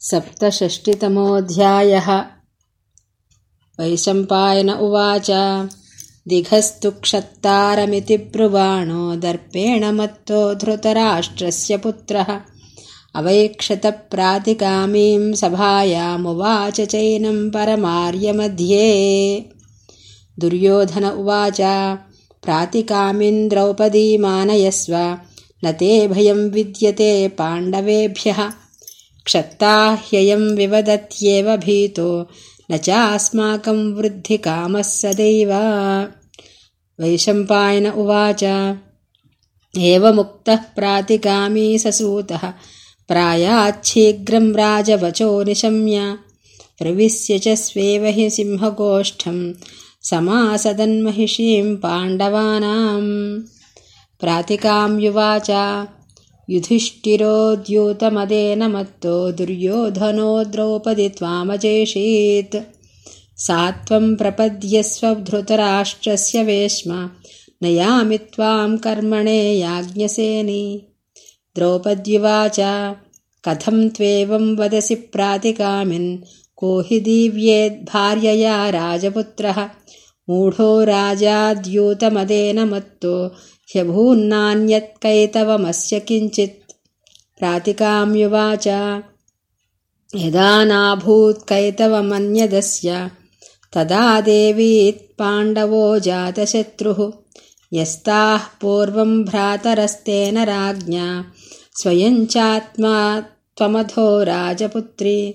सप्तषष्टितमोऽध्यायः। वैशम्पायन उवाच दिघस्तु क्षत्तारमिति ब्रुवाणो दर्पेण मत्तो धृतराष्ट्रस्य पुत्रः। अवैक्षतप्रातिकामीम् सभायामुवाच चैनम् परमार्यमध्ये। दुर्योधन उवाच प्रातिकामिन् द्रौपदीमानयस्व न ते भयम् विद्यते पाण्डवेभ्यः क्षत्ता ह्ययम् विवदत्येव भीतो। न चास्माकम् वृद्धिकामः सदैव वैशम्पायन उवाच। एवमुक्तः प्रातिकामी ससूतः। प्रायाच्छीघ्रम् राजवचो निशम्य। प्रविश्य च स्वेव हि सिंहगोष्ठम्। समासदन्महिषीम् पाण्डवानाम्। प्रातिकाम्युवाच युधिष्ठिरोद्यूतमदेन मत्तो दुर्योधनो द्रौपदि त्वामजेषीत्। सा त्वम् प्रपद्यस्व धृतराष्ट्रस्य वेश्म नयामि त्वाम् कर्मणे याज्ञसेनि। द्रौपद्युवाच कथम् त्वेवम् वदसि प्रातिकामिन् को हि दीव्येद्भार्यया राजपुत्रः मूढो राजाद्यूतमदेन मत्तो ह्यभून्नान्यत्कैतवमस्य किञ्चित्। प्रातिकाम्युवाच यदा नाभूत्कैतवमन्यदस्य तदा देवीत्पाण्डवो जातशत्रुः। यस्ताः पूर्वम् भ्रातरस्तेन राज्ञा स्वयम् चात्मा त्वमधो राजपुत्री